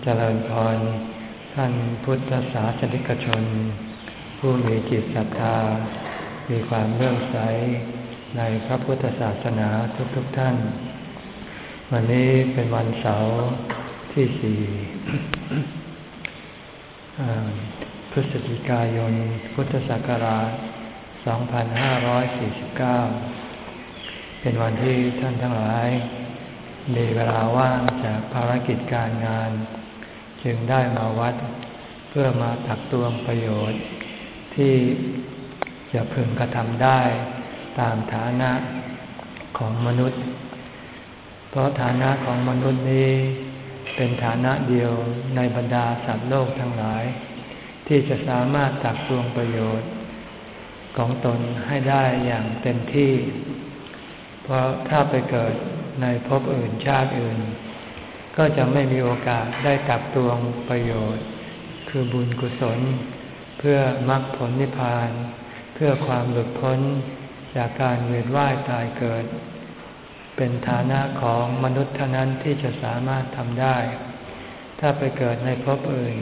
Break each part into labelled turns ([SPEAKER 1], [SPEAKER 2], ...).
[SPEAKER 1] เจริญพร ท่านพุทธศาสนิกชน ผู้มีจิตศรัทธา มีความเลื่อมใสในพระพุทธศาสนาทุกๆทท่าน วันนี้เป็นวันเสาร์ที่สี่พฤศจิกายน พุทธศักราช 2549 เป็นวันที่ท่านทั้งหลายมีเวลาว่างจากภารกิจการงาน จึงได้มาวัด เพื่อมาตักตวงประโยชน์ ที่จะพึงกระทำได้ตามฐานะของมนุษย์ เพราะฐานะของมนุษย์นี้ เป็นฐานะเดียวในบรรดาสัตว์โลกทั้งหลาย ที่จะสามารถตักตวงประโยชน์ ของตนให้ได้อย่างเต็มที่ เพราะถ้าไปเกิดในภพอื่นชาติอื่น ก็จะไม่มีโอกาสได้ตักตวงประโยชน์ คือบุญกุศล เพื่อมรรคผลนิพพาน เพื่อความหลุดพ้นจากการเวียนว่ายตายเกิด เป็นฐานะของมนุษย์เท่านั้นที่จะสามารถทำได้ ถ้าไปเกิดในภพอื่น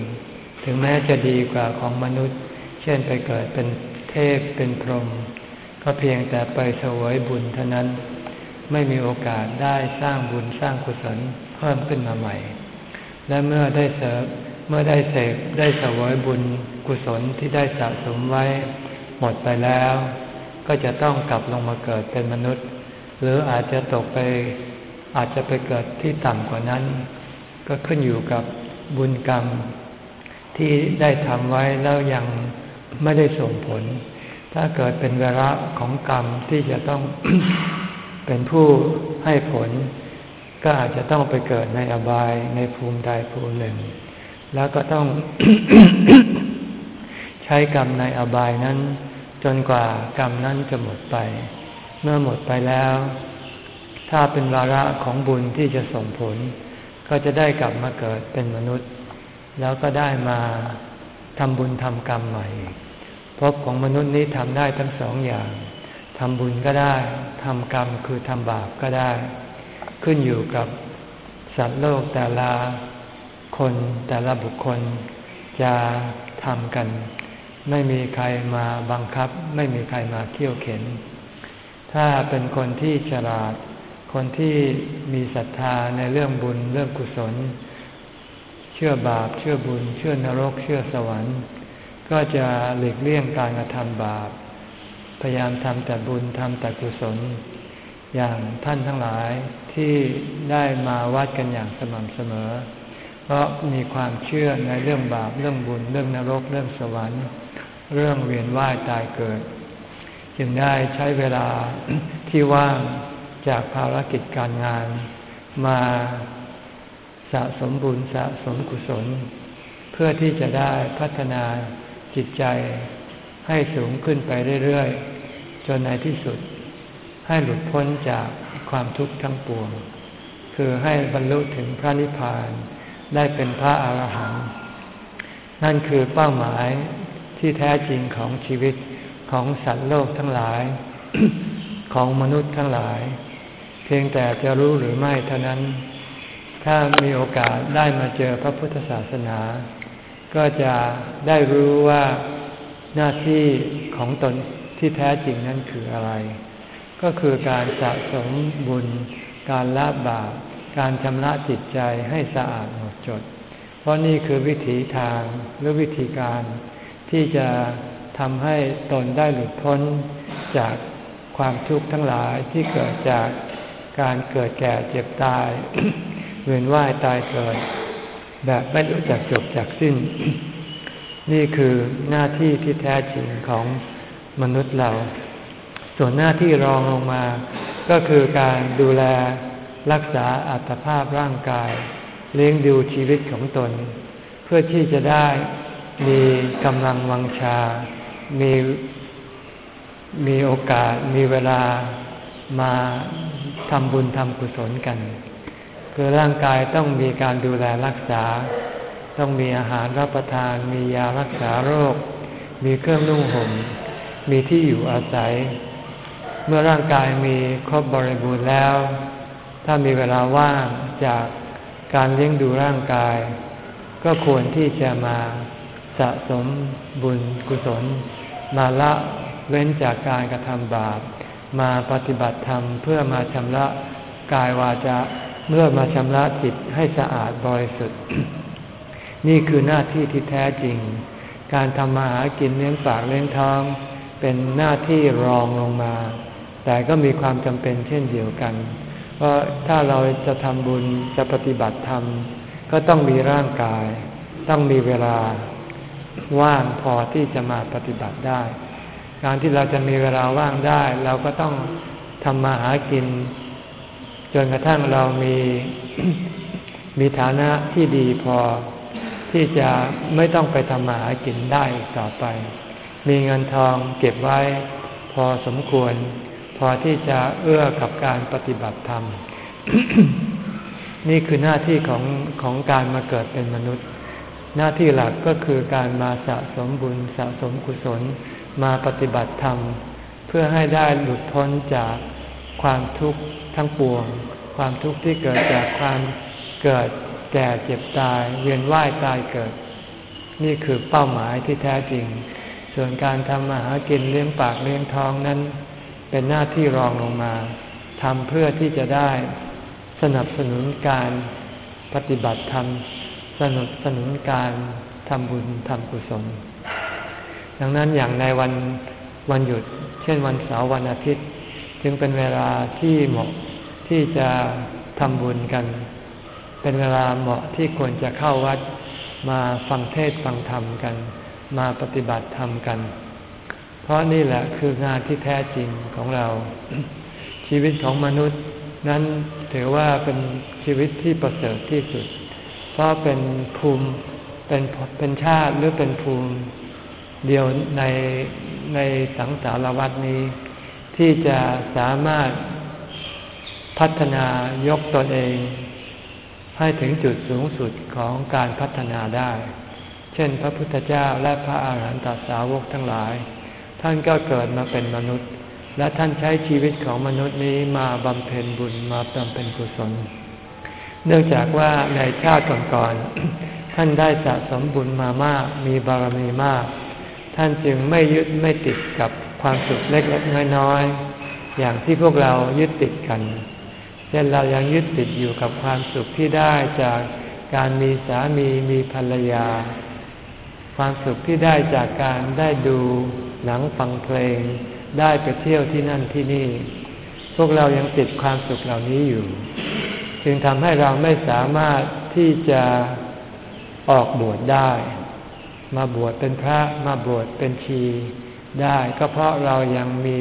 [SPEAKER 1] ถึงแม้จะดีกว่าของมนุษย์ เช่นไปเกิดเป็นเทพเป็นพรหมก็เพียงแต่ไปเสวยบุญเท่านั้น ไม่มีโอกาสได้สร้างบุญสร้างกุศล เพิ่มขึ้นมาใหม่ และเมื่อได้เสพเมื่อได้เสพได้เสวยบุญกุศลที่ได้สะสมไว้ หมดไปแล้ว ก็จะต้องกลับลงมาเกิดเป็นมนุษย์ หรืออาจจะตกไปอาจจะไปเกิดที่ต่ำกว่านั้น ก็ขึ้นอยู่กับบุญกรรม ที่ได้ทำไว้แล้วยังไม่ได้ส่งผล ถ้าเกิดเป็นเวลาของกรรมที่จะต้องเป็นผู้ให้ผล ก็อาจจะต้องไปเกิดในอบายในภูมิใดภูมิหนึ่ง แล้วก็ต้องใช้กรรมในอบายนั้น จนกว่ากรรมนั้นจะหมดไป เมื่อหมดไปแล้ว ถ้าเป็นวาระของบุญที่จะส่งผล ก็จะได้กลับมาเกิดเป็นมนุษย์ แล้วก็ได้มาทำบุญทำกรรมใหม่ภพของมนุษย์นี้ทำได้ทั้งสองอย่างทำบุญก็ได้ทำกรรมคือทำบาปก็ได้ ขึ้นอยู่กับสัตว์โลกแต่ละคนแต่ละบุคคลจะทำกัน ไม่มีใครมาบังคับ ไม่มีใครมาเขี่ยวเข็น ถ้าเป็นคนที่ฉลาด คนที่มีศรัทธาในเรื่องบุญเรื่องกุศล เชื่อบาป เชื่อบุญ เชื่อนรก เชื่อสวรรค์ ก็จะหลีกเลี่ยงการกระทำบาป พยายามทำแต่บุญทำแต่กุศล อย่างท่านทั้งหลายที่ได้มาวัดกันอย่างสม่ำเสมอ เพราะมีความเชื่อในเรื่องบาปเรื่องบุญ เรื่องนรก เรื่องสวรรค์ เรื่องเวียนว่ายตายเกิด จึงได้ใช้เวลาที่ว่างจากภารกิจการงาน มาสะสมบุญสะสมกุศล เพื่อที่จะได้พัฒนาจิตใจให้สูงขึ้นไปเรื่อยๆ จนในที่สุด ให้หลุดพ้นจากความทุกข์ทั้งปวง คือให้บรรลุถึงพระนิพพานได้เป็นพระอาหารหันต์นั่นคือเป้าหมายที่แท้จริงของชีวิตของสัตว์โลกทั้งหลาย ของมนุษย์ทั้งหลาย เพียงแต่จะรู้หรือไม่เท่านั้น ถ้ามีโอกาสได้มาเจอพระพุทธศาสนา ก็จะได้รู้ว่าหน้าที่ของตนที่แท้จริงนั้นคืออะไร ก็คือการสะสมบุญ การละบาปการชำระจิตใจให้สะอาดหมดจด เพราะนี่คือวิถีทางหรือวิธีการที่จะทำให้ตนได้หลุดพ้นจากความทุกข์ทั้งหลายที่เกิดจากการเกิดแก่เจ็บตาย เวียนว่ายตายเกิด แบบไม่รู้จักจบจากสิ้น นี่คือหน้าที่ที่แท้จริงของมนุษย์เรา ส่วนหน้าที่รองลงมา ก็คือการดูแลรักษาอัตภาพร่างกาย เลี้ยงดูชีวิตของตน เพื่อที่จะได้มีกำลังวังชา มีมีโอกาสมีเวลามาทำบุญทำกุศลกัน คือร่างกายต้องมีการดูแลรักษา ต้องมีอาหารรับประทาน มียารักษาโรค มีเครื่องนุ่งห่ม มีที่อยู่อาศัย มื่อร่างกายมีครบบริบูรณ์แล้ว ถ้ามีเวลาว่างจากการเลี้ยงดูร่างกาย ก็ควรที่จะมาสะสมบุญกุศล มาละเว้นจากการกระทำบาป มาปฏิบัติธรรมเพื่อมาชำระกายวาจาเมื่อมาชำระจิตให้สะอาดบริสุทธิ์ นี่คือหน้าที่ที่แท้จริง การทำมาหากินเลี้ยงปากเลี้ยงท้อง เป็นหน้าที่รองลงมา แต่ก็มีความจำเป็นเช่นเดียวกัน เพราะถ้าเราจะทำบุญจะปฏิบัติธรรมก็ต้องมีร่างกาย ต้องมีเวลาว่างพอที่จะมาปฏิบัติได้ การที่เราจะมีเวลาว่างได้ เราก็ต้องทำมาหากิน จนกระทั่งเรามีมีฐานะที่ดีพอที่จะไม่ต้องไปทำมาหากินได้ต่อไป มีเงินทองเก็บไว้พอสมควร พอที่จะเอื้อกับการปฏิบัติธรรม นี่คือหน้าที่ของของการมาเกิดเป็นมนุษย์ หน้าที่หลักก็คือการมาสะสมบุญสะสมกุศลมาปฏิบัติธรรม เพื่อให้ได้หลุดพ้นจากความทุกข์ทั้งปวง ความทุกข์ที่เกิดจากความเกิดแก่เจ็บตายเวียนว่ายตายเกิด นี่คือเป้าหมายที่แท้จริง ส่วนการทำมาหากินเลี้ยงปากเลี้ยงท้องนั้น เป็นหน้าที่รองลงมาทำเพื่อที่จะได้สนับสนุนการปฏิบัติธรรมสนับสนุนการทำบุญทำกุศล ดังนั้นอย่างในวันวันหยุด เช่นวันเสาร์วันอาทิตย์ จึงเป็นเวลาที่เหมาะที่จะทำบุญกัน เป็นเวลาเหมาะที่ควรจะเข้าวัดมาฟังเทศฟังธรรมกัน มาปฏิบัติธรรมกัน ราะนี่แหละคืองานที่แท้จริงของเรา ชีวิตของมนุษย์นั้นถือว่าเป็นชีวิตที่ประเสริฐที่สุด เพราะเป็นภูมิเป็นเป็นชาติหรือเป็นภูมิเดียวในในสังสารวัตนี้ ที่จะสามารถพัฒนายกตนเอง ให้ถึงจุดสูงสุดของการพัฒนาได้ เช่นพระพุทธเจ้าและพระอาหารหันตสาวกทั้งหลาย ท่านก็เกิดมาเป็นมนุษย์ และท่านใช้ชีวิตของมนุษย์นี้มาบำเพ็ญบุญมาบำเพ็ญกุศล เนื่องจากว่าในชาติก่อนๆท่านได้สะสมบุญมามากมีบารมีมาก ท่านจึงไม่ยึดไม่ติดกับความสุขเล็กๆน้อยๆอย่างที่พวกเรายึดติดกันเช่นเรายังยึดติดอยู่กับความสุขที่ได้จากการมีสามีมีภรรยา ความสุขที่ได้จากการได้ดู หนังฟังเพลง ได้ไปเที่ยวที่นั่นที่นี่ พวกเรายังติดความสุขเหล่านี้อยู่ จึงทำให้เราไม่สามารถที่จะออกบวชได้ มาบวชเป็นพระมาบวชเป็นชีได้ก็เพราะเรายังมี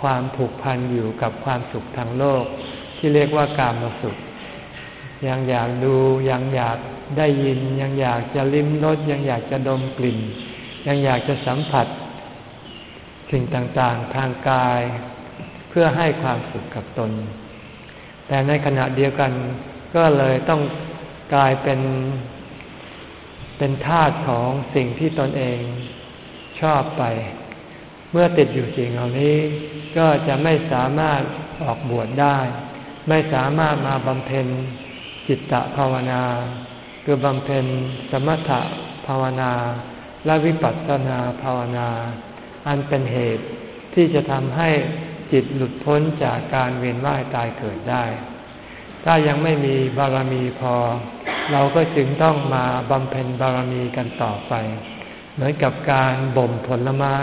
[SPEAKER 1] ความผูกพันอยู่กับความสุขทางโลก ที่เรียกว่ากามสุข ยังอยากดูยังอยากได้ยิน ยังอยากจะลิ้มรสยังอยากจะดมกลิ่น ยังอยากจะสัมผัส สิ่งต่างๆทางกาย เพื่อให้ความสุขกับตน แต่ในขณะเดียวกันก็เลยต้องกลายเป็น เป็นทาสของสิ่งที่ตนเองชอบไป เมื่อติดอยู่สิ่งเหล่านี้ ก็จะไม่สามารถออกบวชได้ ไม่สามารถมาบำเพ็ญจิตตภาวนา คือบำเพ็ญสมถะภาวนา และวิปัสสนาภาวนา อันเป็นเหตุที่จะทำให้จิตหลุดพ้นจากการเวียนว่ายตายเกิดได้ ถ้ายังไม่มีบารมีพอ เราก็จึงต้องมาบำเพ็ญบารมีกันต่อไป เหมือนกับการบ่มผลไม้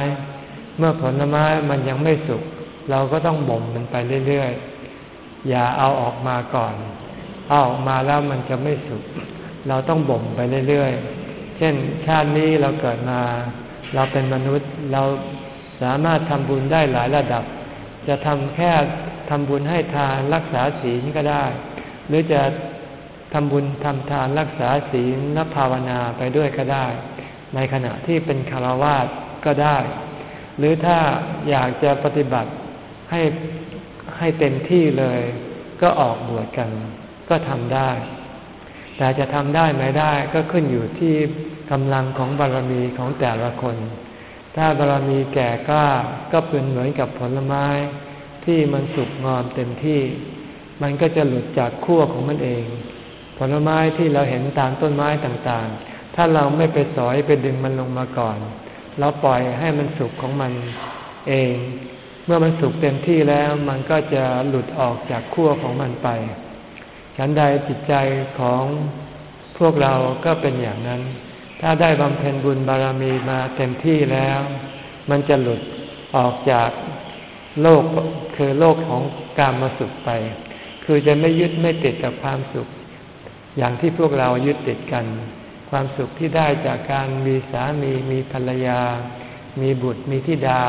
[SPEAKER 1] เมื่อผลไม้มันยังไม่สุก เราก็ต้องบ่มมันไปเรื่อยๆ อย่าเอาออกมาก่อน เอาออกมาแล้วมันจะไม่สุขเราต้องบ่มไปเรื่อยๆ เช่นชาตินี้เราเกิดมา เราเป็นมนุษย์เราสามารถทำบุญได้หลายระดับ จะทำแค่ทำบุญให้ทานรักษาศีลก็ได้ หรือจะทำบุญทำทานรักษาศีลนับภาวนาไปด้วยก็ได้ ในขณะที่เป็นคารวาสก็ได้ หรือถ้าอยากจะปฏิบัติให้ให้เต็มที่เลย ก็ออกบวชกัน ก็ทำได้ แต่จะทำได้ไม่ได้ก็ขึ้นอยู่ที่ กำลังของบารมีของแต่ละคน ถ้าบารมีแก่กล้าก็เป็นเหมือนกับผลไม้ ที่มันสุกงอมเต็มที่ มันก็จะหลุดจากขั้วของมันเอง ผลไม้ที่เราเห็นตามต้นไม้ต่างๆ ถ้าเราไม่ไปสอยไปดึงมันลงมาก่อน เราปล่อยให้มันสุกของมันเอง เมื่อมันสุกเต็มที่แล้วมันก็จะหลุดออกจากขั้วของมันไป ฉันใดจิตใจของพวกเราก็เป็นอย่างนั้น ถ้าได้บำเพ็ญบุญบารมีมาเต็มที่แล้ว มันจะหลุดออกจากโลกคือโลกของการมาสุขไป คือจะไม่ยึดไม่ติดกับความสุข อย่างที่พวกเรายึดติดกัน ความสุขที่ได้จากการมีสามีมีภรรยา มีบุตรมีธิดา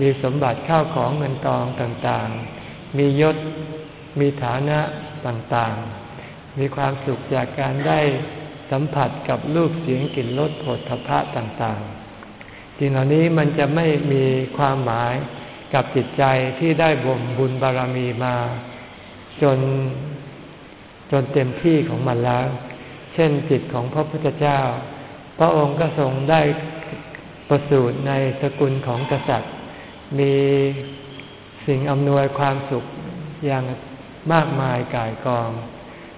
[SPEAKER 1] มีสมบัติข้าวของเงินทองต่างๆ มียศมีฐานะต่างๆ มีความสุขจากการได้ สัมผัสกับรูปเสียงกลิ่นรสผลทพะต่างๆสิ่งเหล่านี้มันจะไม่มีความหมายกับจิตใจที่ได้บ่มบุญบารมีมา จนจนเต็มที่ของมันแล้ว เช่นจิตของพระพุทธเจ้า พระองค์ก็ทรงได้ประสูติในสกุลของกษัตริย์ มีสิ่งอำนวยความสุขอย่างมากมายกายกอง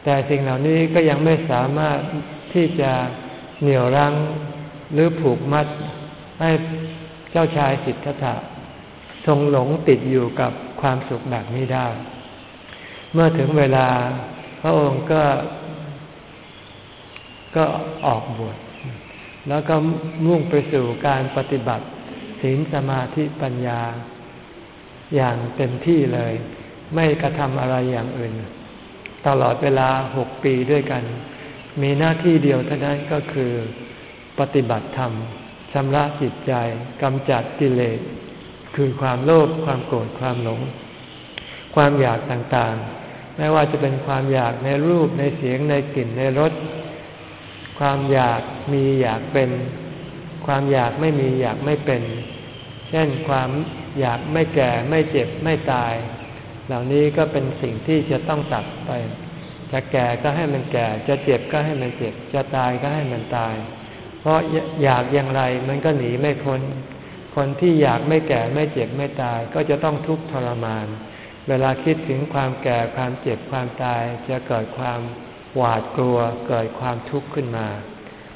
[SPEAKER 1] แต่สิ่งเหล่านี้ก็ยังไม่สามารถ ที่จะเหนี่ยวรั้งหรือผูกมัดให้เจ้าชายสิทธัตถะทรงหลงติดอยู่กับความสุขแบบนี้ได้ เมื่อถึงเวลาพระองค์ก็ ก็ออกบวชแล้วก็มุ่งไปสู่การปฏิบัติศีลสมาธิปัญญา อย่างเต็มที่เลย ไม่กระทำอะไรอย่างอื่น ตลอดเวลาหกปีด้วยกัน มีหน้าที่เดียวเท่านั้นก็คือปฏิบัติธรรมชำระจิตใจกำจัดกิเลสคือความโลภความโกรธความหลง ความอยากต่างๆ ไม่ว่าจะเป็นความอยากในรูปในเสียงในกลิ่นในรสความอยากมีอยากเป็น ความอยากไม่มีอยากไม่เป็น เช่นความอยากไม่แก่ไม่เจ็บไม่ตาย เหล่านี้ก็เป็นสิ่งที่จะต้องตัดไป จะแก่ก็ให้มันแก่ จะเจ็บก็ให้มันเจ็บ จะตายก็ให้มันตาย เพราะอยากอย่างไรมันก็หนีไม่พ้น คนที่อยากไม่แก่ไม่เจ็บไม่ตาย ก็จะต้องทุกข์ทรมาน เวลาคิดถึงความแก่ความเจ็บความตาย จะเกิดความหวาดกลัวเกิดความทุกข์ขึ้นมา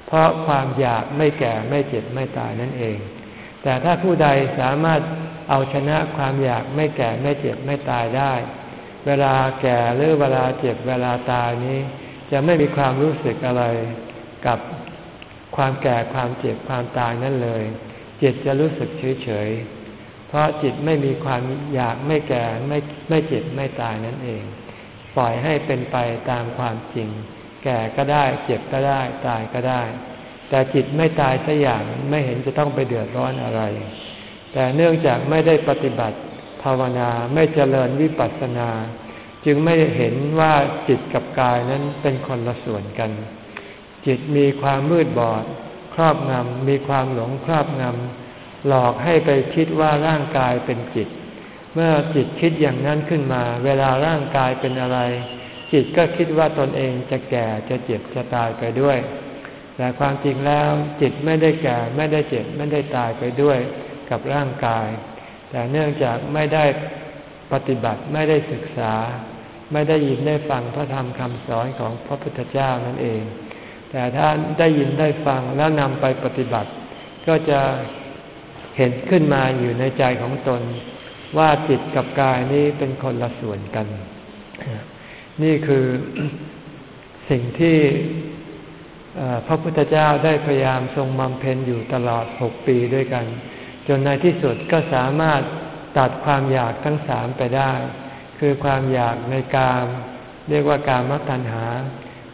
[SPEAKER 1] เพราะความอยากไม่แก่ไม่เจ็บไม่ตายนั่นเอง แต่ถ้าผู้ใดสามารถเอาชนะความอยากไม่แก่ไม่เจ็บไม่ตายได้ เวลาแก่หรือเวลาเจ็บเวลาตายนี้ จะไม่มีความรู้สึกอะไรกับความแก่ความเจ็บความตายนั่นเลย จิตจะรู้สึกเฉยเฉยเพราะจิตไม่มีความอยากไม่แก่ไม่ไม่เจ็บไม่ตายนั่นเอง ปล่อยให้เป็นไปตามความจริง แก่ก็ได้ เจ็บก็ได้ ตายก็ได้ แต่จิตไม่ตายสัอย่างไม่เห็นจะต้องไปเดือดร้อนอะไร แต่เนื่องจากไม่ได้ปฏิบัติ ภาวนาไม่เจริญวิปัสสนา จึงไม่เห็นว่าจิตกับกายนั้นเป็นคนละส่วนกัน จิตมีความมืดบอด ครอบงำมีความหลงครอบงำหลอกให้ไปคิดว่าร่างกายเป็นจิต เมื่อจิตคิดอย่างนั้นขึ้นมา เวลาร่างกายเป็นอะไร จิตก็คิดว่าตนเองจะแก่จะเจ็บจะตายไปด้วย แต่ความจริงแล้วจิตไม่ได้แก่ไม่ได้เจ็บไม่ได้ตายไปด้วยกับร่างกาย แต่เนื่องจากไม่ได้ปฏิบัติไม่ได้ศึกษา ไม่ได้ยินได้ฟังพระธรรมคำสอนของพระพุทธเจ้านั่นเอง แต่ถ้าได้ยินได้ฟังแล้วนำไปปฏิบัติ ก็จะเห็นขึ้นมาอยู่ในใจของตน ว่าจิตกับกายนี้เป็นคนละส่วนกัน นี่คือสิ่งที่พระพุทธเจ้าได้พยายามทรงบำเพ็ญอยู่ตลอดหกปีด้วยกัน จนในที่สุดก็สามารถตัดความอยากทั้งสามไปได้ คือความอยากในกาม เรียกว่าการมตัณหา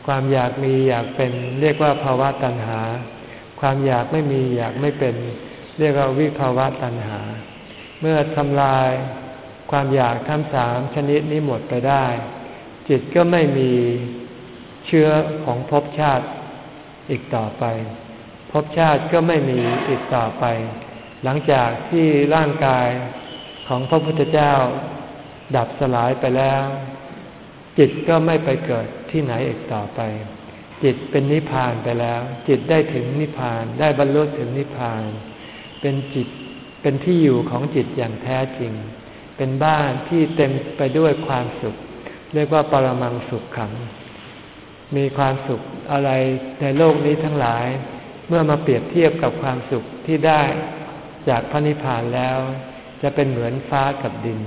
[SPEAKER 1] ความอยากมีอยากเป็น เรียกว่าภาวะตัณหา ความอยากไม่มีอยากไม่เป็น เรียกว่าวิภาวะตัณหา เมื่อทำลายความอยากทั้งสามชนิดนี้หมดไปได้ จิตก็ไม่มีเชื้อของภพชาติอีกต่อไปภพชาติก็ไม่มีอีกต่อไป หลังจากที่ร่างกายของพระพุทธเจ้า ดับสลายไปแล้ว จิตก็ไม่ไปเกิดที่ไหนอีกต่อไป จิตเป็นนิพพานไปแล้ว จิตได้ถึงนิพพานได้บรรลุถึงนิพพาน เป็นจิตเป็นที่อยู่ของจิตอย่างแท้จริง เป็นบ้านที่เต็มไปด้วยความสุข เรียกว่าปรมังสุขขัง มีความสุขอะไรในโลกนี้ทั้งหลาย เมื่อมาเปรียบเทียบกับความสุขที่ได้ จากพระนิพพานแล้ว จะเป็นเหมือนฟ้ากับดิน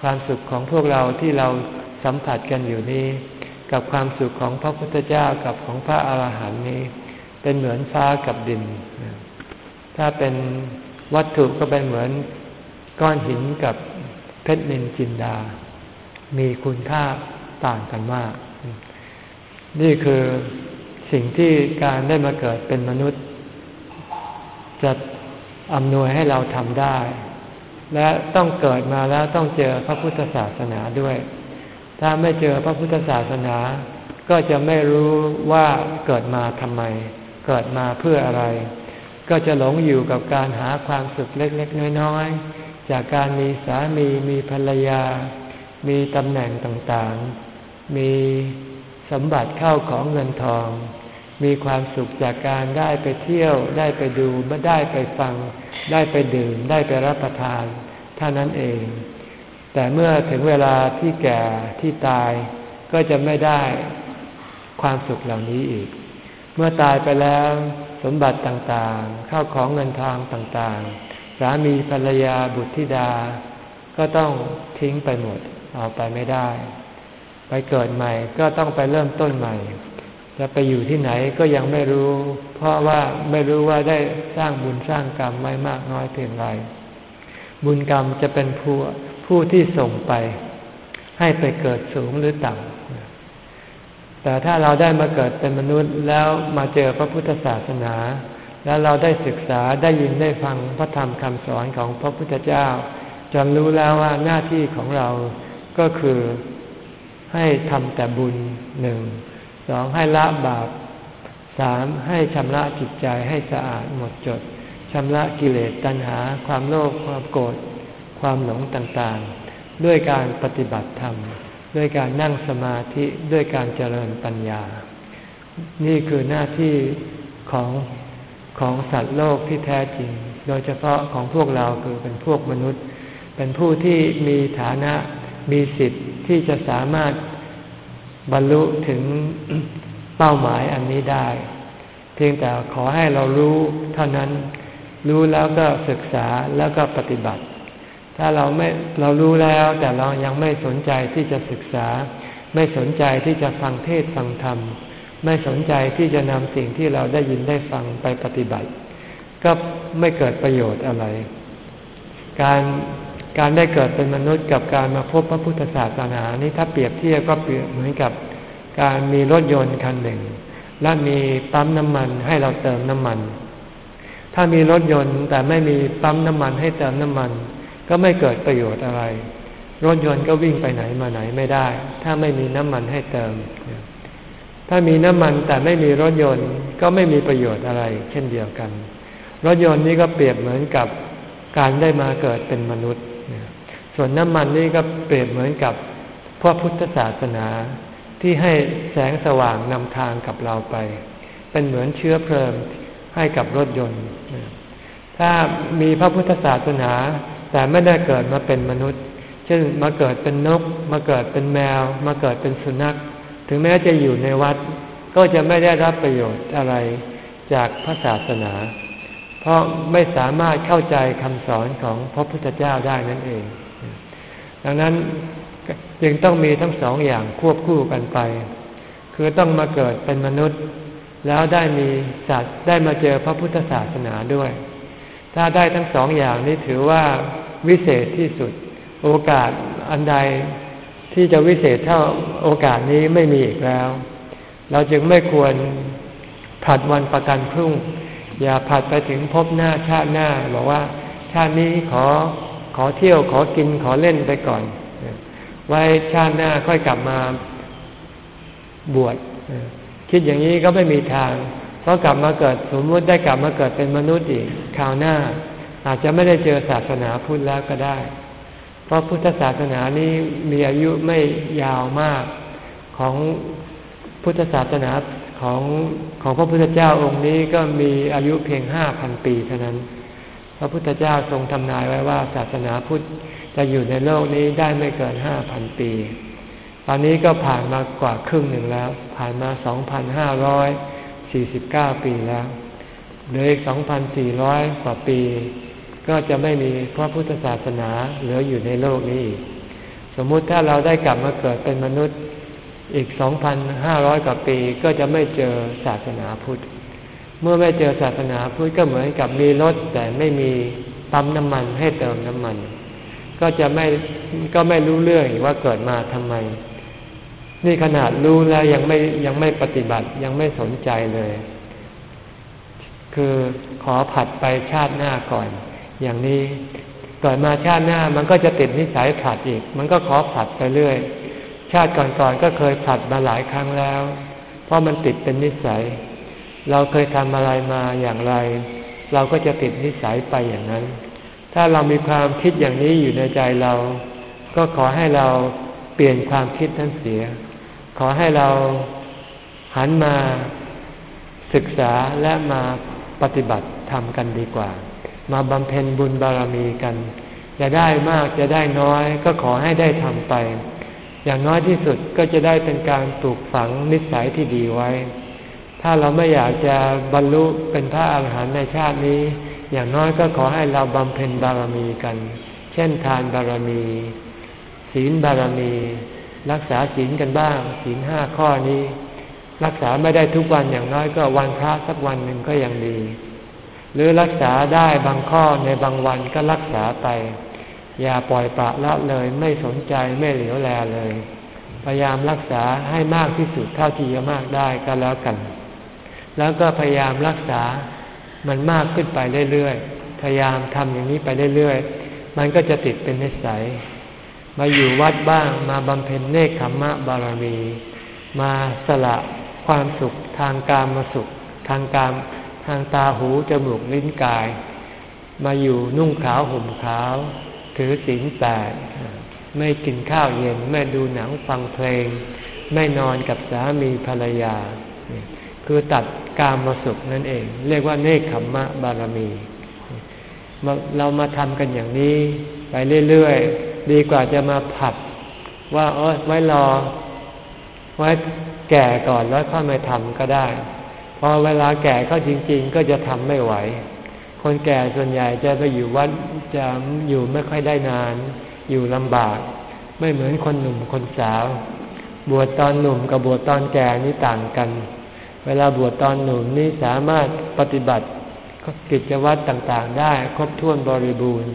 [SPEAKER 1] ความสุขของพวกเราที่เราสัมผัสกันอยู่นี้ กับความสุขของพระพุทธเจ้ากับของพระอาหารหันต์นี้ เป็นเหมือนฟ้ากับดิน ถ้าเป็นวัตถุก็เป็นเหมือนก้อนหินกับเพชรนินจินดา มีคุณค่าต่างกันมาก นี่คือสิ่งที่การได้มาเกิดเป็นมนุษย์ จะ อำนวยให้เราทำได้ และต้องเกิดมาแล้วต้องเจอพระพุทธศาสนาด้วย ถ้าไม่เจอพระพุทธศาสนา ก็จะไม่รู้ว่าเกิดมาทำไม เกิดมาเพื่ออะไร ก็จะหลงอยู่กับการหาความสุขเล็กๆ น้อยๆ จากการมีสามีมีภรรยา มีตำแหน่งต่างๆ มีสมบัติเข้าของเงินทอง มีความสุขจากการได้ไปเที่ยว ได้ไปดูไม่ได้ไปฟัง ได้ไปดื่ม ได้ไปรับประทานเท่านั้นเอง แต่เมื่อถึงเวลาที่แก่ที่ตายก็จะไม่ได้ความสุขเหล่านี้อีก เมื่อตายไปแล้วสมบัติต่างๆ เข้าของเงินทองต่างๆ สามีภรรยาบุตรธิดา ก็ต้องทิ้งไปหมด เอาไปไม่ได้ ไปเกิดใหม่ก็ต้องไปเริ่มต้นใหม่ จะไปอยู่ที่ไหนก็ยังไม่รู้ เพราะว่าไม่รู้ว่าได้สร้างบุญสร้างกรรมไว้มากน้อยเพียงไรบุญกรรมจะเป็นผู้ผู้ที่ส่งไป ให้ไปเกิดสูงหรือต่ำแต่ถ้าเราได้มาเกิดเป็นมนุษย์แล้วมาเจอพระพุทธศาสนา แล้วเราได้ศึกษาได้ยินได้ฟังพระธรรมคำสอนของพระพุทธเจ้าจนรู้แล้วว่าหน้าที่ของเราก็คือให้ทำแต่บุญหนึ่ง สองให้ละบาปสามให้ชำระจิตใจให้สะอาดหมดจดชำระกิเลสตัณหา ความโลภความโกรธความหลงต่างๆ ด้วยการปฏิบัติธรรม ด้วยการนั่งสมาธิด้วยการเจริญปัญญา นี่คือหน้าที่ของของสัตว์โลกที่แท้จริง โดยเฉพาะของพวกเราคือเป็นพวกมนุษย์ เป็นผู้ที่มีฐานะมีสิทธิ์ที่จะสามารถ บรรลุถึงเป้าหมายอันนี้ได้ เพียงแต่ขอให้เรารู้เท่านั้น รู้แล้วก็ศึกษาแล้วก็ปฏิบัติ ถ้าเราไม่เรารู้แล้วแต่เรายังไม่สนใจที่จะศึกษา ไม่สนใจที่จะฟังเทศฟังธรรม ไม่สนใจที่จะนำสิ่งที่เราได้ยินได้ฟังไปปฏิบัติ ก็ไม่เกิดประโยชน์อะไร การ การได้เกิดเป็นมนุษย์กับการมาพบพระพุทธศาสนานี้ถ้าเปรียบเทียบก็เปรียบเหมือนกับการมีรถยนต์คันหนึ่ง และมีปั๊มน้ำมันให้เราเติมน้ำมัน ถ้ามีรถยนต์แต่ไม่มีปั๊มน้ำมันให้เติมน้ำมัน ก็ไม่เกิดประโยชน์อะไร รถยนต์ก็วิ่งไปไหนมาไหนไม่ได้ ถ้าไม่มีน้ำมันให้เติม ถ้ามีน้ำมันแต่ไม่มีรถยนต์ก็ไม่มีประโยชน์อะไร เช่นเดียวกัน รถยนต์นี้ก็เปรียบเหมือนกับการได้มาเกิดเป็นมนุษย์ ส่วนน้ำมันนี่ก็เปรียบเหมือนกับพระพุทธศาสนาที่ให้แสงสว่างนำทางกับเราไป เป็นเหมือนเชื้อเพลิงให้กับรถยนต์ ถ้ามีพระพุทธศาสนา แต่ไม่ได้เกิดมาเป็นมนุษย์ เช่นมาเกิดเป็นนก มาเกิดเป็นแมว มาเกิดเป็นสุนัข ถึงแม้จะอยู่ในวัด ก็จะไม่ได้รับประโยชน์อะไรจากพระศาสนา เพราะไม่สามารถเข้าใจคำสอนของพระพุทธเจ้าได้นั่นเอง ดังนั้นจึงต้องมีทั้งสองอย่างควบคู่กันไป คือต้องมาเกิดเป็นมนุษย์ แล้วได้มีศาสตร์ได้มาเจอพระพุทธศาสนาด้วย ถ้าได้ทั้งสองอย่างนี้ถือว่าวิเศษที่สุด โอกาสอันใดที่จะวิเศษเท่าโอกาสนี้ไม่มีอีกแล้ว เราจึงไม่ควรผัดวันประกันพรุ่ง อย่าผัดไปถึงพบหน้าชาติหน้าบอกว่า ชาตินี้ขอ ขอเที่ยวขอกินขอเล่นไปก่อน ไว้ชาติหน้าค่อยกลับมาบวชคิดอย่างนี้ก็ไม่มีทาง เพราะกลับมาเกิดสมมติได้กลับมาเกิดเป็นมนุษย์อีกคราวหน้า อาจจะไม่ได้เจอศาสนาพุทธแล้วก็ได้ เพราะพุทธศาสนานี้มีอายุไม่ยาวมากของพุทธศาสนาของของพระพุทธเจ้าองค์นี้ก็มีอายุเพียงห้าพันปีเท่านั้น พระพุทธเจ้าทรงทำนายไว้ว่า ศาสนาพุทธจะอยู่ในโลกนี้ได้ไม่เกินห้าพันปี ตอนนี้ก็ผ่านมากว่าครึ่งหนึ่งแล้ว ผ่านมา2,549ปีแล้วเหลืออีก2,400กว่าปี ก็จะไม่มีพระพุทธศาสนาเหลืออยู่ในโลกนี้อีกสมมุติถ้าเราได้กลับมาเกิดเป็นมนุษย์อีก2,500กว่าปี ก็จะไม่เจอศาสนาพุทธ เมื่อไม่เจอศาสนาพุทธก็เหมือนกับมีรถแต่ไม่มีปั๊มน้ำมันให้เติมน้ำมัน ก็จะไม่ก็ไม่รู้เรื่องว่าเกิดมาทำไม นี่ขนาดรู้แล้วยังไม่ยังไม่ปฏิบัติยังไม่สนใจเลย คือขอผัดไปชาติหน้าก่อน อย่างนี้เกิดมาชาติหน้ามันก็จะติดนิสัยผัดอีก มันก็ขอผัดไปเรื่อย ชาติก่อนๆก็เคยผัดมาหลายครั้งแล้ว เพราะมันติดเป็นนิสัย เราเคยทำอะไรมาอย่างไร เราก็จะติดนิสัยไปอย่างนั้น ถ้าเรามีความคิดอย่างนี้อยู่ในใจเรา ก็ขอให้เราเปลี่ยนความคิดนั้นเสีย ขอให้เราหันมาศึกษาและมาปฏิบัติทำกันดีกว่า มาบำเพ็ญบุญบารมีกันจะได้มากจะได้น้อยก็ขอให้ได้ทำไป อย่างน้อยที่สุดก็จะได้เป็นการปลูกฝังนิสัยที่ดีไว้ ถ้าเราไม่อยากจะบรรลุเป็นพระอาหารหันต์ในชาตินี้ อย่างน้อยก็ขอให้เราบำเพ็ญบารมีกัน เช่นทานบารมี ศีลบารมี รักษาศีลกันบ้าง ศีลห้าข้อนี้ รักษาไม่ได้ทุกวันอย่างน้อยก็วันพระสักวันหนึ่งก็ยังดี หรือรักษาได้บางข้อในบางวันก็รักษาไป อย่าปล่อยปละละเลยไม่สนใจไม่เหลียวแลเลย พยายามรักษาให้มากที่สุดเท่าที่จะมากได้ก็แล้วกัน แล้วก็พยายามรักษามันมากขึ้นไปเรื่อยๆ พยายามทำอย่างนี้ไปเรื่อยๆ มันก็จะติดเป็นนิสัย มาอยู่วัดบ้าง มาบำเพ็ญเนคขมมะบารมี มาสละความสุขทางการมาสุข ทางการทางตาหูจมูกลิ้นกาย มาอยู่นุ่งขาวห่มขาว ถือศีลแปดไม่กินข้าวเย็น ไม่ดูหนังฟังเพลง ไม่นอนกับสามีภรรยา คือตัดกามมาสุขนั่นเอง เรียกว่าเนคขมมะบารมี เรามาทำกันอย่างนี้ไปเรื่อยๆ ดีกว่าจะมาผัด ว่าเออไว้รอ ไว้แก่ก่อนแล้วค่อยมาทำก็ได้พอเวลาแก่ก็จริง ๆ ก็จะทำไม่ไหว คนแก่ส่วนใหญ่จะไปอยู่วัดจะอยู่ไม่ค่อยได้นาน อยู่ลำบาก ไม่เหมือนคนหนุ่มคนสาว บวชตอนหนุ่มกับบวชตอนแก่นี่ต่างกัน เวลาบวชตอนหนุ่มนี่สามารถปฏิบัติกิจวัตรต่างๆ ได้ครบถ้วนบริบูรณ์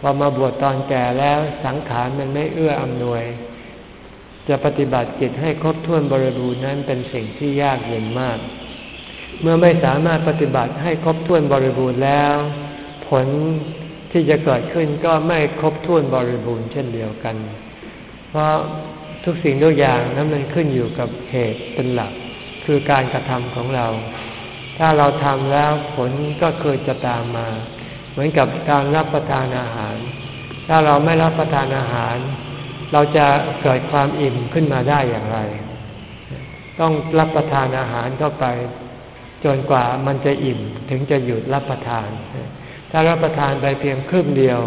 [SPEAKER 1] พอมาบวชตอนแก่แล้วสังขารมันไม่เอื้ออำนวย จะปฏิบัติกิจให้ครบถ้วนบริบูรณ์นั้นเป็นสิ่งที่ยากเย็นมาก เมื่อไม่สามารถปฏิบัติให้ครบถ้วนบริบูรณ์แล้ว ผลที่จะเกิดขึ้นก็ไม่ครบถ้วนบริบูรณ์เช่นเดียวกัน เพราะทุกสิ่งทุกอย่างนั้นมันขึ้นอยู่กับเหตุเป็นหลัก คือการกระทำของเรา ถ้าเราทำแล้วผลก็เคยจะตามมา เหมือนกับการรับประทานอาหาร ถ้าเราไม่รับประทานอาหาร เราจะเกิดความอิ่มขึ้นมาได้อย่างไร ต้องรับประทานอาหารเข้าไป จนกว่ามันจะอิ่มถึงจะหยุดรับประทาน ถ้ารับประทานไปเพียงครึ่งเดียว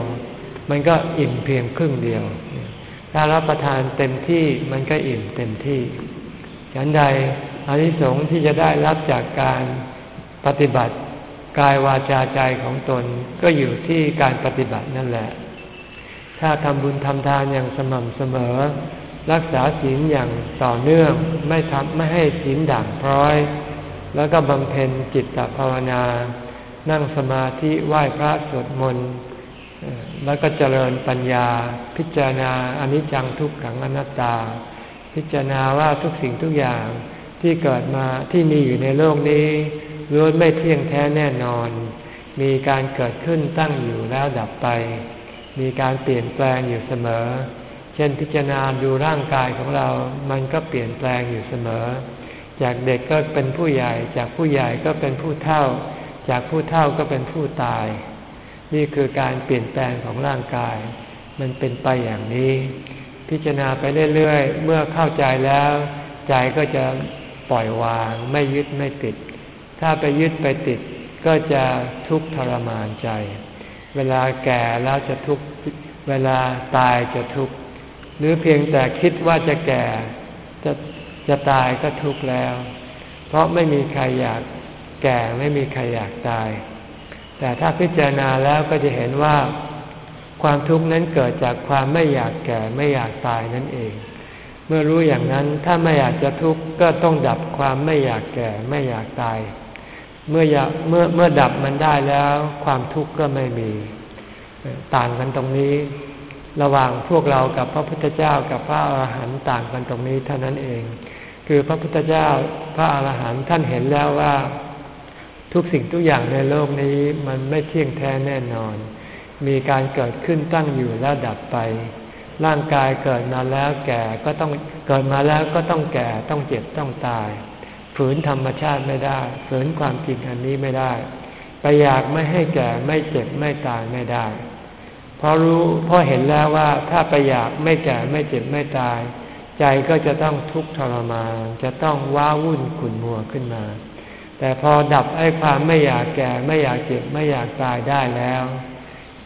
[SPEAKER 1] มันก็อิ่มเพียงครึ่งเดียว ถ้ารับประทานเต็มที่มันก็อิ่มเต็มที่ฉันใด อานิสงส์ที่จะได้รับจากการปฏิบัติกายวาจาใจของตนก็อยู่ที่การปฏิบัตินั่นแหละ ถ้าทำบุญทำทานอย่างสม่ำเสมอ รักษาศีลอย่างต่อเนื่องไม่ทำไม่ให้ศีลด่างพร้อย แล้วก็บำเพ็ญจิตภาวนา นั่งสมาธิไหว้พระสวดมนต์แล้วก็เจริญปัญญา พิจารณาอนิจจังทุกขังอนัตตา พิจารณาว่าทุกสิ่งทุกอย่าง ที่เกิดมาที่มีอยู่ในโลกนี้ล้วนไม่เที่ยงแท้แน่นอน มีการเกิดขึ้นตั้งอยู่แล้วดับไป มีการเปลี่ยนแปลงอยู่เสมอ เช่นพิจารณาดูร่างกายของเรา มันก็เปลี่ยนแปลงอยู่เสมอ จากเด็กก็เป็นผู้ใหญ่ จากผู้ใหญ่ก็เป็นผู้เฒ่า จากผู้เฒ่าก็เป็นผู้ตาย นี่คือการเปลี่ยนแปลงของร่างกาย มันเป็นไปอย่างนี้ พิจารณาไปเรื่อยๆ เมื่อเข้าใจแล้ว ใจก็จะ ปล่อยวาง ไม่ยึดไม่ติด ถ้าไปยึดไปติดก็จะทุกข์ทรมานใจ เวลาแก่แล้วจะทุกข์เวลาตายจะทุกข์หรือเพียงแต่คิดว่าจะแก่จะจะตายก็ทุกข์แล้ว เพราะไม่มีใครอยากแก่ไม่มีใครอยากตาย แต่ถ้าพิจารณาแล้วก็จะเห็นว่า ความทุกข์นั้นเกิดจากความไม่อยากแก่ไม่อยากตายนั่นเอง เมื่อรู้อย่างนั้นถ้าไม่อยากจะทุกข์ก็ต้องดับความไม่อยากแก่ไม่อยากตาย เมื่ออยากเมื่อเมื่อดับมันได้แล้ว ความทุกข์ก็ไม่มี ต่างกันตรงนี้ ระหว่างพวกเรากับพระพุทธเจ้ากับพระอาหารหันต์ต่างกันตรงนี้เท่านั้นเอง คือพระพุทธเจ้าพระอาหารหันต์ท่านเห็นแล้วว่า ทุกสิ่งทุกอย่างในโลกนี้มันไม่เที่ยงแท้แน่นอน มีการเกิดขึ้นตั้งอยู่แล้วดับไป ร่างกายเกิดมาแล้วแก่ก็ต้องเกิดมาแล้วก็ต้องแก่ต้องเจ็บต้องตาย ฝืนธรรมชาติไม่ได้ ฝืนความจริงอันนี้ไม่ได้ ไปอยากไม่ให้แก่ไม่เจ็บไม่ตายไม่ได้เพราะรู้เพราะเห็นแล้วว่าถ้าไปอยากไม่แก่ไม่เจ็บไม่ตาย ใจก็จะต้องทุกข์ทรมานจะต้องว้าวุ่นขุ่นมัวขึ้นมา แต่พอดับไอ้ความไม่อยากแก่ไม่อยากเจ็บไม่อยากตายได้แล้ว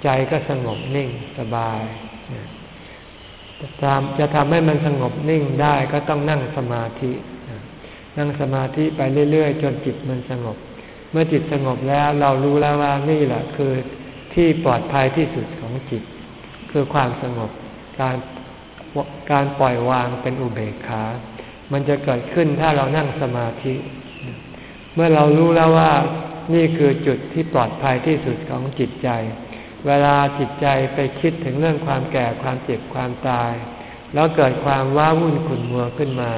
[SPEAKER 1] ใจก็สงบนิ่งสบาย จะทำให้มันสงบนิ่งได้ก็ต้องนั่งสมาธิ นั่งสมาธิไปเรื่อย ๆ จนจิตมันสงบ เมื่อจิตสงบแล้วเรารู้แล้วว่านี่แหละคือที่ปลอดภัยที่สุดของจิต คือความสงบการการปล่อยวางเป็นอุเบกขา มันจะเกิดขึ้นถ้าเรานั่งสมาธิ เมื่อเรารู้แล้วว่านี่คือจุดที่ปลอดภัยที่สุดของจิตใจ เวลาจิตใจไปคิดถึงเรื่องความแก่ความเจ็บความตาย แล้วเกิดความว้าวุ่นขุ่นมัวขึ้นมา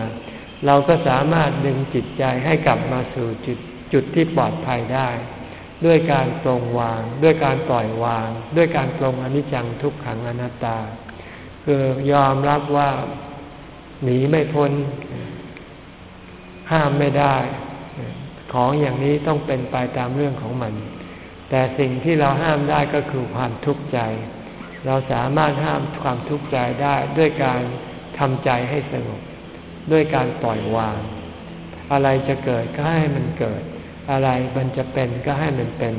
[SPEAKER 1] เราก็สามารถดึงจิตใจให้กลับมาสู่จุดจุดที่ปลอดภัยได้ ด้วยการปรงวาง ด้วยการปล่อยวาง ด้วยการปรงอนิจจังทุกขังอนัตตา คือยอมรับว่าหนีไม่พ้น ห้ามไม่ได้ ของอย่างนี้ต้องเป็นไปตามเรื่องของมัน แต่สิ่งที่เราห้ามได้ก็คือความทุกข์ใจ เราสามารถห้ามความทุกข์ใจได้ด้วยการทำใจให้สงบ ด้วยการปล่อยวาง อะไรจะเกิดก็ให้มันเกิด อะไรมันจะเป็นก็ให้มันเป็น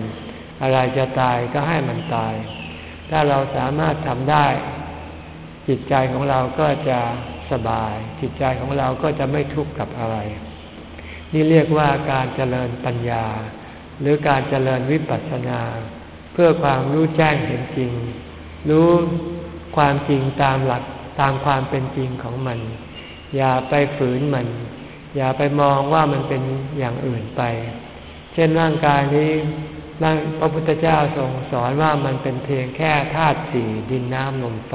[SPEAKER 1] อะไรจะตายก็ให้มันตาย ถ้าเราสามารถทำได้ จิตใจของเราก็จะสบาย จิตใจของเราก็จะไม่ทุกข์กับอะไร นี่เรียกว่าการเจริญปัญญา หรือการเจริญวิปัสสนา เพื่อความรู้แจ้งเห็นจริง รู้ความจริงตามหลักตามความเป็นจริงของมัน อย่าไปฝืนมัน อย่าไปมองว่ามันเป็นอย่างอื่นไป เช่นร่างกายนี้ร่างพระพุทธเจ้าทรงสอนว่ามันเป็นเพียงแค่ธาตุสี่ดินน้ำลมไฟ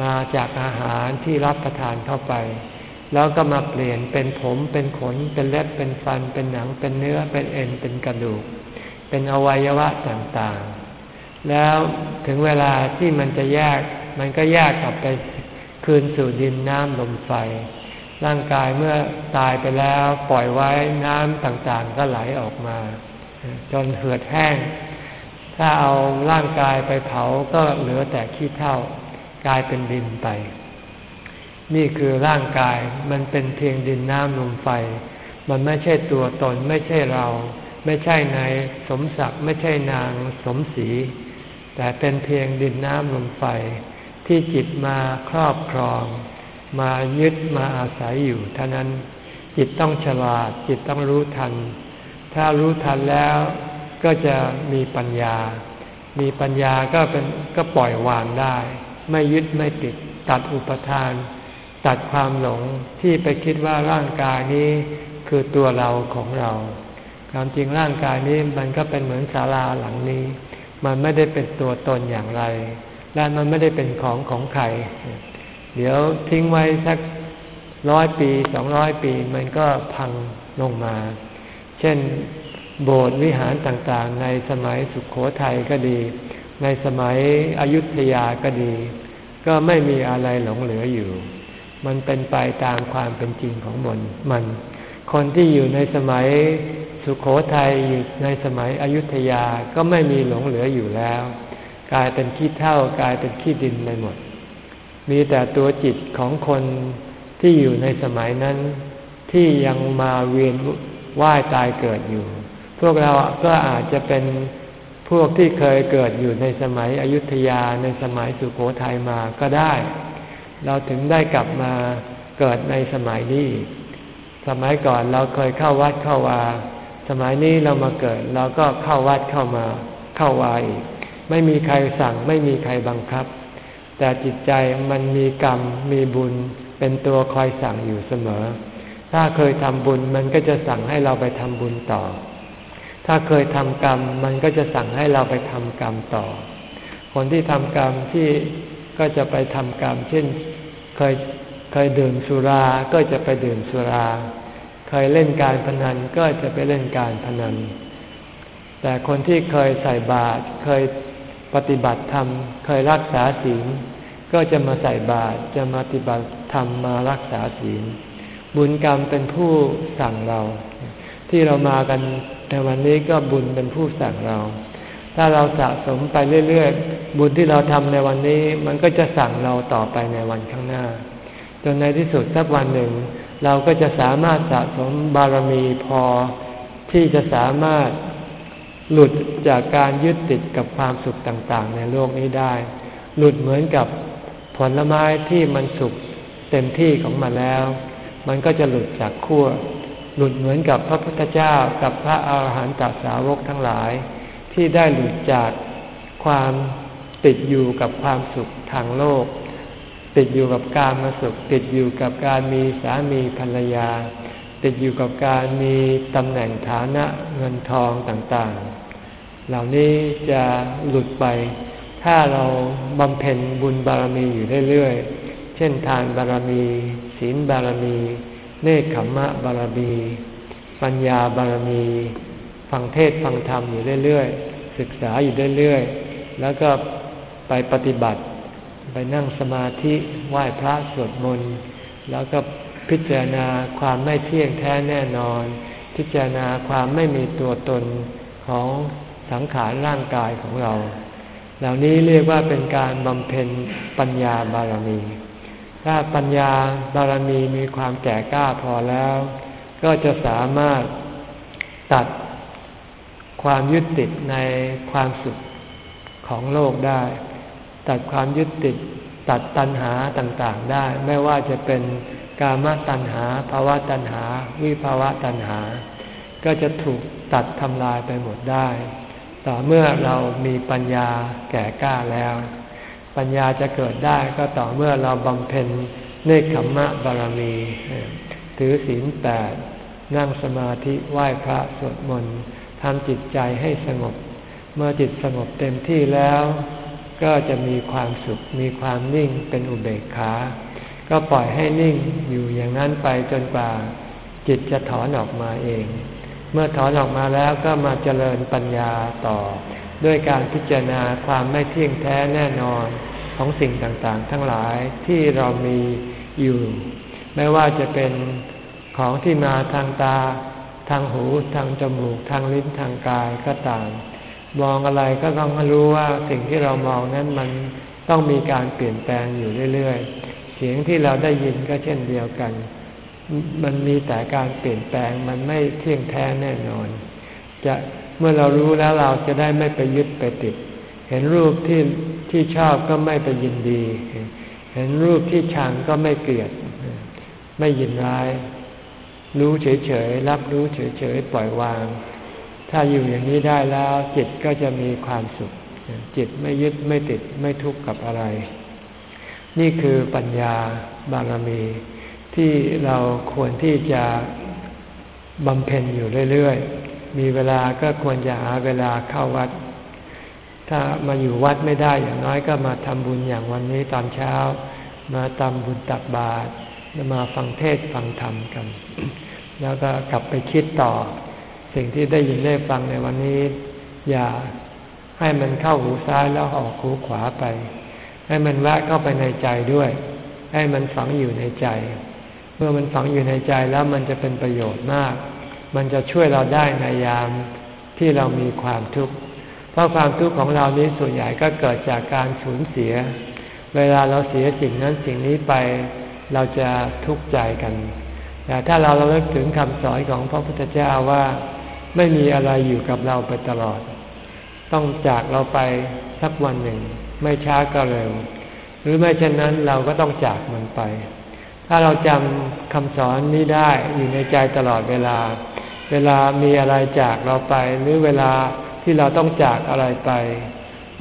[SPEAKER 1] มาจากอาหารที่รับประทานเข้าไป แล้วก็มาเปลี่ยนเป็นผมเป็นขน เป็นเล็บเป็นฟัน เป็นหนังเป็นเนื้อเป็นเอ็นเป็นกระดูก เป็นอวัยวะต่างๆ แล้วถึงเวลาที่มันจะแยก มันก็แยกกลับไปคืนสู่ดินน้ำลมไฟ ร่างกายเมื่อตายไปแล้วปล่อยไว้น้ำต่างๆก็ไหลออกมา จนเหือดแห้ง ถ้าเอาร่างกายไปเผาก็เหลือแต่ขี้เถ้ากลายเป็นดินไป นี่คือร่างกายมันเป็นเพียงดินน้ำลมไฟ มันไม่ใช่ตัวตนไม่ใช่เรา ไม่ใช่นายสมศักดิ์ไม่ใช่นางสมศรี แต่เป็นเพียงดินน้ำลมไฟที่จิตมาครอบครอง มายึดมาอาศัยอยู่เท่านั้นจิตต้องฉลาด จิตต้องรู้ทัน ถ้ารู้ทันแล้วก็จะมีปัญญา มีปัญญาก็เป็นก็ปล่อยวางได้ ไม่ยึดไม่ติดตัดอุปทาน ตัดความหลงที่ไปคิดว่าร่างกายนี้คือตัวเราของเรา ความจริงร่างกายนี้มันก็เป็นเหมือนศาลาหลังนี้ มันไม่ได้เป็นตัวตนอย่างไร และมันไม่ได้เป็นของของใคร เดี๋ยวทิ้งไว้สักร้อยปีสองร้อยปีมันก็พังลงมา เช่นโบสถ์วิหารต่างๆ ในสมัยสุขโขทัยก็ดี ในสมัยอยุธยาก็ดี ก็ไม่มีอะไรหลงเหลืออยู่ มันเป็นไปตามความเป็นจริงของมันมัน คนที่อยู่ในสมัย สุขโขทัยอยู่ในสมัยอยุธยาก็ไม่มีหลงเหลืออยู่แล้ว กลายเป็นขี้เท่ากลายเป็นขี้ดินไปหมด มีแต่ตัวจิตของคนที่อยู่ในสมัยนั้นที่ยังมาเวียนว่ายตายเกิดอยู่ พวกเราก็อาจจะเป็นพวกที่เคยเกิดอยู่ในสมัยอยุธยาในสมัยสุโขทัยมาก็ได้ เราถึงได้กลับมาเกิดในสมัยนี้ สมัยก่อนเราเคยเข้าวัดเข้าวา สมัยนี้เรามาเกิดเราก็เข้าวัดเข้ามาเข้าวาอีก ไม่มีใครสั่งไม่มีใครบังคับ แต่จิตใจมันมีกรรมมีบุญเป็นตัวคอยสั่งอยู่เสมอ ถ้าเคยทำบุญมันก็จะสั่งให้เราไปทำบุญต่อ ถ้าเคยทำกรรมมันก็จะสั่งให้เราไปทำกรรมต่อ คนที่ทำกรรมที่ก็จะไปทำกรรม เช่นเคยเคยดื่มสุรา ก็จะไปดื่มสุรา เคยเล่นการพนันก็จะไปเล่นการพนัน แต่คนที่เคยใส่บาตรเคยปฏิบัติธรรม เคยรักษาศีลก็จะมาใส่บาตรจะมาปฏิบัติธรรมมารักษาศีล บุญกรรมเป็นผู้สั่งเรา ที่เรามากันในวันนี้ก็บุญเป็นผู้สั่งเรา ถ้าเราสะสมไปเรื่อยๆ บุญที่เราทำในวันนี้ มันก็จะสั่งเราต่อไปในวันข้างหน้า จนในที่สุดสักวันหนึ่ง เราก็จะสามารถสะสมบารมีพอที่จะสามารถหลุดจากการยึดติดกับความสุขต่างๆ ในโลกนี้ได้ หลุดเหมือนกับผลไม้ที่มันสุกเต็มที่ของมันแล้ว มันก็จะหลุดจากขั้วหลุดเหมือนกับพระพุทธเจ้ากับพระอาหารหันตสาวกทั้งหลาย ที่ได้หลุดจากความติดอยู่กับความสุขทางโลก ติดอยู่กับการมาสุข ติดอยู่กับการมีสามีภรรยา ติดอยู่กับการมีตำแหน่งฐานะเงินทองต่างๆ เหล่านี้จะหลุดไป ถ้าเราบำเพ็ญบุญบารมีอยู่เรื่อยๆ เช่นทานบารมี ศีลบารมี เนคขมะบารมี ปัญญาบารมี ฟังเทศฟังธรรมอยู่เรื่อยๆ ศึกษาอยู่เรื่อยๆ แล้วก็ไปปฏิบัติ ไปนั่งสมาธิไหว้พระสวดมนต์แล้วก็พิจารณาความไม่เที่ยงแท้แน่นอน พิจารณาความไม่มีตัวตนของสังขารร่างกายของเรา เหล่านี้เรียกว่าเป็นการบำเพ็ญปัญญาบารมี ถ้าปัญญาบารมีมีความแก่กล้าพอแล้ว ก็จะสามารถตัดความยึดติดในความสุขของโลกได้ ตัดความยึดติด ตัดตัณหาต่างๆได้ ไม่ว่าจะเป็นกามตัณหาภาวะตัณหา วิภาวะตัณหา ก็จะถูกตัดทำลายไปหมดได้ ต่อเมื่อเรามีปัญญาแก่กล้าแล้ว ปัญญาจะเกิดได้ก็ต่อเมื่อเราบำเพ็ญเนคขมมะบารมี ถือศีลแปดนั่งสมาธิไหว้พระสวดมนต์ทำจิตใจให้สงบ เมื่อจิตสงบเต็มที่แล้ว ก็จะมีความสุข มีความนิ่งเป็นอุเบกขา ก็ปล่อยให้นิ่งอยู่อย่างนั้นไปจนกว่าจิตจะถอนออกมาเอง เมื่อถอนออกมาแล้วก็มาเจริญปัญญาต่อ ด้วยการพิจารณาความไม่เที่ยงแท้แน่นอนของสิ่งต่างๆ ทั้งหลายที่เรามีอยู่ ไม่ว่าจะเป็นของที่มาทางตา ทางหู ทางจมูก ทางลิ้น ทางกายก็ตาม มองอะไรก็ต้องรู้ว่าสิ่งที่เรามองนั้นมันต้องมีการเปลี่ยนแปลงอยู่เรื่อยๆ เสียงที่เราได้ยินก็เช่นเดียวกัน มันมีแต่การเปลี่ยนแปลงมันไม่เที่ยงแท้แน่นอน จะเมื่อเรารู้แล้วเราจะได้ไม่ไปยึดไปติด เห็นรูปที่ที่ชอบก็ไม่ไปยินดี เห็นรูปที่ชังก็ไม่เกลียด ไม่ยินร้าย รู้เฉยๆ รับรู้เฉยๆ ปล่อยวาง ถ้าอยู่อย่างนี้ได้แล้วจิตก็จะมีความสุข จิตไม่ยึดไม่ติดไม่ทุกข์กับอะไร นี่คือปัญญาบารมีที่เราควรที่จะบำเพ็ญอยู่เรื่อยๆ มีเวลาก็ควรจะหาเวลาเข้าวัด ถ้ามาอยู่วัดไม่ได้อย่างน้อยก็มาทำบุญอย่างวันนี้ตอนเช้า มาทำบุญตักบาตรมาฟังเทศฟังธรรมกัน แล้วก็กลับไปคิดต่อ สิ่งที่ได้ยินได้ฟังในวันนี้ อย่าให้มันเข้าหูซ้ายแล้วออกหูขวาไป ให้มันแวะเข้าไปในใจด้วย ให้มันฝังอยู่ในใจ เมื่อมันฝังอยู่ในใจแล้วมันจะเป็นประโยชน์มาก มันจะช่วยเราได้ในยามที่เรามีความทุกข์เพราะความทุกข์ของเรานี้ส่วนใหญ่ก็เกิดจากการสูญเสีย เวลาเราเสียสิ่งนั้นสิ่งนี้ไปเราจะทุกข์ใจกันแต่ถ้าเราเราเลิกถึงคำสอนของพระพุทธเจ้าว่า ไม่มีอะไรอยู่กับเราไปตลอด ต้องจากเราไปสักวันหนึ่ง ไม่ช้าก็เร็วฉรือไม่เช่นนั้นเราก็ต้องจากมันไป ถ้าเราจำคำสอนนี้ได้อยู่ในใจตลอดเวลา เวลามีอะไรจากเราไป หรือเวลาที่เราต้องจากอะไรไป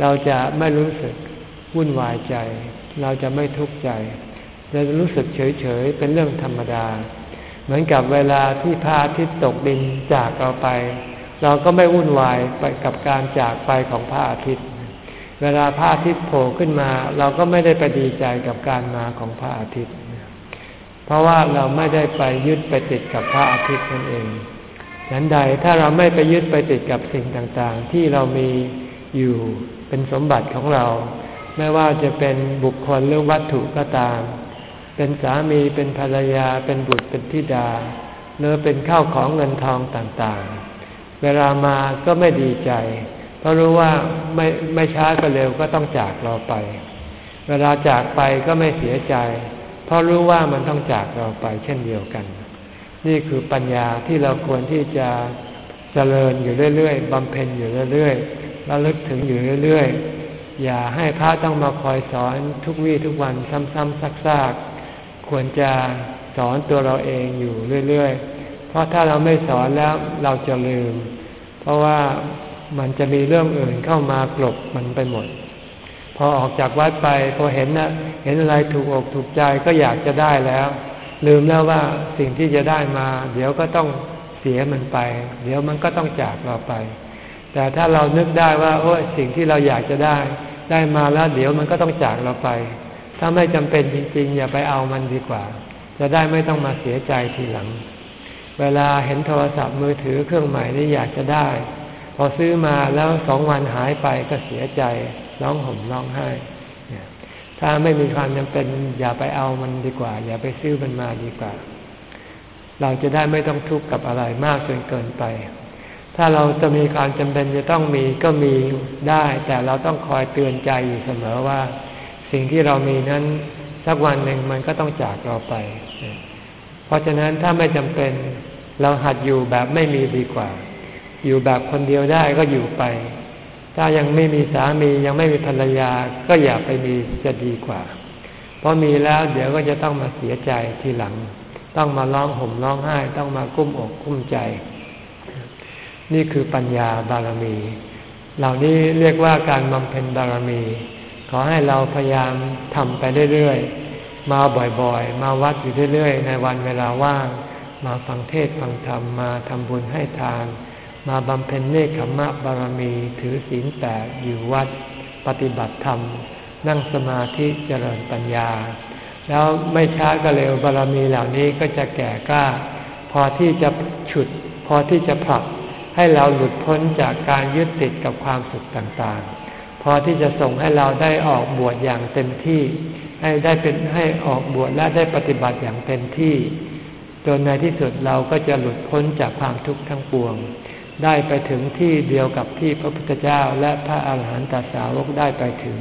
[SPEAKER 1] เราจะไม่รู้สึกวุ่นวายใจ เราจะไม่ทุกข์ใจ เราจะรู้สึกเฉยๆเป็นเรื่องธรรมดา เหมือนกับเวลาที่พระอาทิตย์ตกดินจากเราไป เราก็ไม่วุ่นวายไปกับการจากไปของพระอาทิตย์ เวลาพระอาทิตย์โผล่ขึ้นมา เราก็ไม่ได้ไปดีใจกับการมาของพระอาทิตย์ เพราะว่าเราไม่ได้ไปยึดไปติดกับพระอาทิตย์นั่นเองฉันใดถ้าเราไม่ไปยึดไปติดกับสิ่งต่างๆ ที่เรามีอยู่เป็นสมบัติของเรา ไม่ว่าจะเป็นบุคคลหรือวัตถุก็ตาม เป็นสามีเป็นภรรยาเป็นบุตรเป็นธิดาหรือเป็นข้าวของเงินทองต่างๆ เวลามาก็ไม่ดีใจ เพราะรู้ว่าไม่ไม่ช้าก็เร็วก็ต้องจากเราไป เวลาจากไปก็ไม่เสียใจ เพราะรู้ว่ามันต้องจากเราไปเช่นเดียวกัน นี่คือปัญญาที่เราควรที่จะเจริญอยู่เรื่อยๆบำเพ็ญอยู่เรื่อยๆระลึกถึงอยู่เรื่อยๆ อย่าให้พระต้องมาคอยสอนทุกวี่ทุกวันซ้ำๆซักๆ ควรจะสอนตัวเราเองอยู่เรื่อยๆ เพราะถ้าเราไม่สอนแล้วเราจะลืม เพราะว่ามันจะมีเรื่องอื่นเข้ามากลบมันไปหมด พอออกจากวัดไปพอเห็นนะเห็นอะไรถูกอกถูกใจก็อยากจะได้แล้ว ลืมแล้วว่าสิ่งที่จะได้มา เดี๋ยวก็ต้องเสียมันไป เดี๋ยวมันก็ต้องจากเราไป แต่ถ้าเรานึกได้ว่าโอ้สิ่งที่เราอยากจะได้ ได้มาแล้ว เดี๋ยวมันก็ต้องจากเราไป ถ้าไม่จำเป็นจริง ๆ อย่าไปเอามันดีกว่า จะได้ไม่ต้องมาเสียใจทีหลัง เวลาเห็นโทรศัพท์มือถือเครื่องใหม่นี่อยากจะได้ พอซื้อมาแล้วสองวันหายไปก็เสียใจร้องห่มร้องไห้ ถ้าไม่มีความจำเป็นอย่าไปเอามันดีกว่า อย่าไปซื้อมันมาดีกว่า เราจะได้ไม่ต้องทุกข์กับอะไรมากจนเกินไปถ้าเราจะมีความจำเป็นจะต้องมีก็มีได้ แต่เราต้องคอยเตือนใจอยู่เสมอว่า สิ่งที่เรามีนั้นสักวันหนึ่งมันก็ต้องจากเราไป เพราะฉะนั้นถ้าไม่จำเป็นเราหัดอยู่แบบไม่มีดีกว่า อยู่แบบคนเดียวได้ก็อยู่ไป ถ้ายังไม่มีสามียังไม่มีภรรยาก็อย่าไปมีจะดีกว่า เพราะมีแล้วเดี๋ยวก็จะต้องมาเสียใจทีหลัง ต้องมาร้องห่มร้องไห้ ต้องมากุ้มอกกุ้มใจ นี่คือปัญญาบารมี เหล่านี้เรียกว่าการบำเพ็ญบารมี อให้เราพยายามทำไปเรื่อยๆ มาบ่อยๆ มาวัดอยู่เรื่อยๆ ในวันเวลาว่าง มาฟังเทศฟังธรรม มาทำบุญให้ทาน มาบำเพ็ญเนคขมะบารมีถือศีลแปดอยู่วัดปฏิบัติธรรม นั่งสมาธิเจริญปัญญา แล้วไม่ช้าก็เร็วบารมีเหล่านี้ก็จะแก่กล้า พอที่จะฉุด พอที่จะผลักให้เราหลุดพ้นจากการยึดติดกับความสุขต่างๆ พอที่จะส่งให้เราได้ออกบวชอย่างเต็มที่ ให้ได้เป็นให้ออกบวชและได้ปฏิบัติอย่างเต็มที่ จนในที่สุดเราก็จะหลุดพ้นจากความทุกข์ทั้งปวง ได้ไปถึงที่เดียวกับที่พระพุทธเจ้าและพระอาหารหันตสาวกได้ไปถึง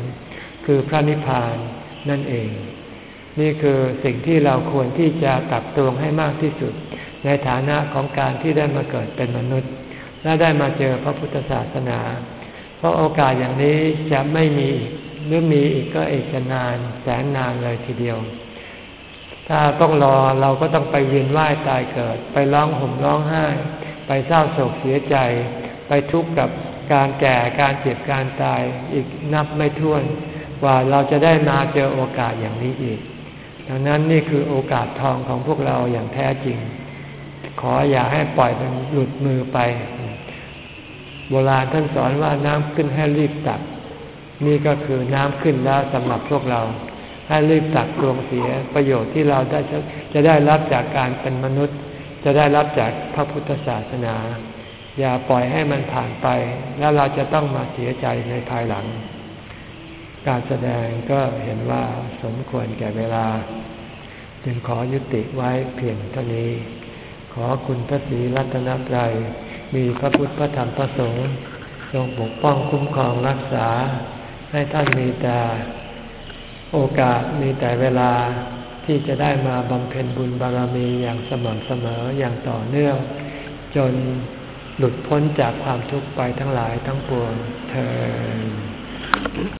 [SPEAKER 1] คือพระนิพพานนั่นเอง นี่คือสิ่งที่เราควรที่จะตักตวงให้มากที่สุด ในฐานะของการที่ได้มาเกิดเป็นมนุษย์ และได้มาเจอพระพุทธศาสนา ราะโอกาสอย่างนี้จะไม่มีหรือมีอีกก็อีกจะนานแสนนานเลยทีเดียว ถ้าต้องรอเราก็ต้องไปเวียนว่ายตายเกิด ไปร้องห่มร้องไห้ ไปเศร้าโศกเสียใจ ไปทุกข์กับการแก่การเจ็บการตายอีกนับไม่ถ้วนกว่าเราจะได้มาเจอโอกาสอย่างนี้อีก ดังนั้นนี่คือโอกาสทองของพวกเราอย่างแท้จริง ขออย่าให้ปล่อยมันหลุดมือไป โบราณท่านสอนว่าน้ำขึ้นให้รีบตัก นี่ก็คือน้ำขึ้นแล้วสำหรับพวกเรา ให้รีบตักตวงเสียประโยชน์ที่เราได้จะได้รับจากการเป็นมนุษย์ จะได้รับจากพระพุทธศาสนา อย่าปล่อยให้มันผ่านไป แล้วเราจะต้องมาเสียใจในภายหลัง การแสดงก็เห็นว่าสมควรแก่เวลา จึงขอยุติไว้เพียงเท่านี้ ขอคุณพระศรีรัตนตรัย มีพระพุทธพระธรรมพระสงฆ์ทรงปกป้องคุ้มครองรักษา ให้ท่านมีแต่โอกาสมีแต่เวลาที่จะได้มาบำเพ็ญบุญบารมีอย่างสม่ำเสมออย่างต่อเนื่อง จนหลุดพ้นจากความทุกข์ไปทั้งหลายทั้งปวงเธอ